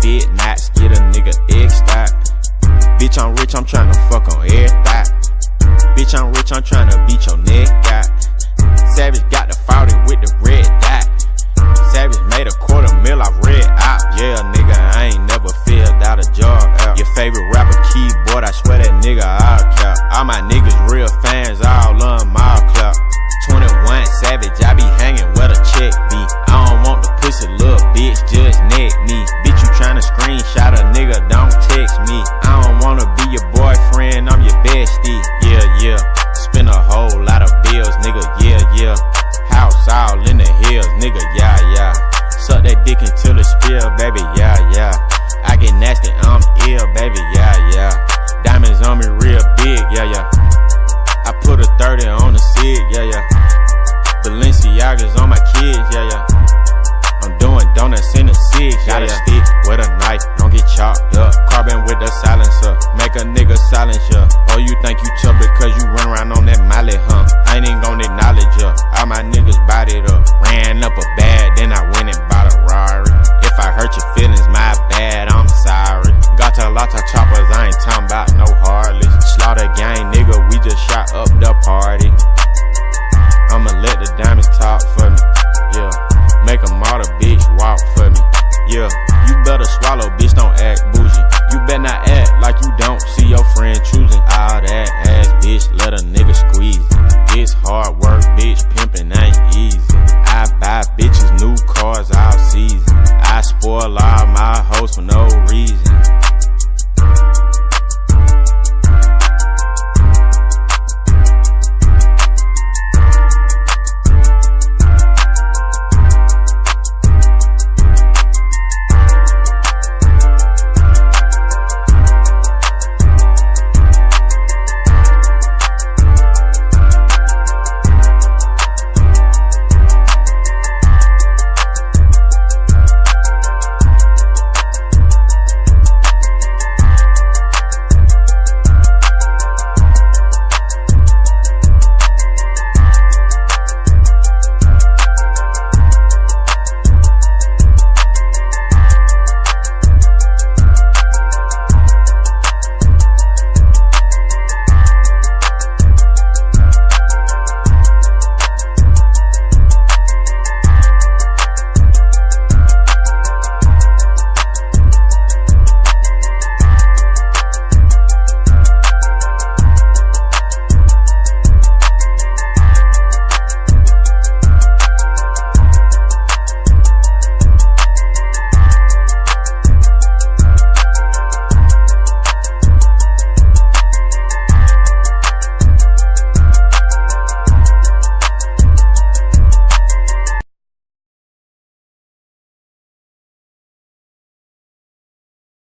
Big knots, get a nigga egg stop. Bitch, I'm rich, I'm tryna fuck on every thigh. Bitch, I'm rich, I'm tryna beat your neck Ain't talking about no hardly. Slaughter gang, nigga, we just shot up the party. I'ma let the diamonds talk for me, yeah. Make them all the bitch walk for me, yeah. You better swallow, bitch,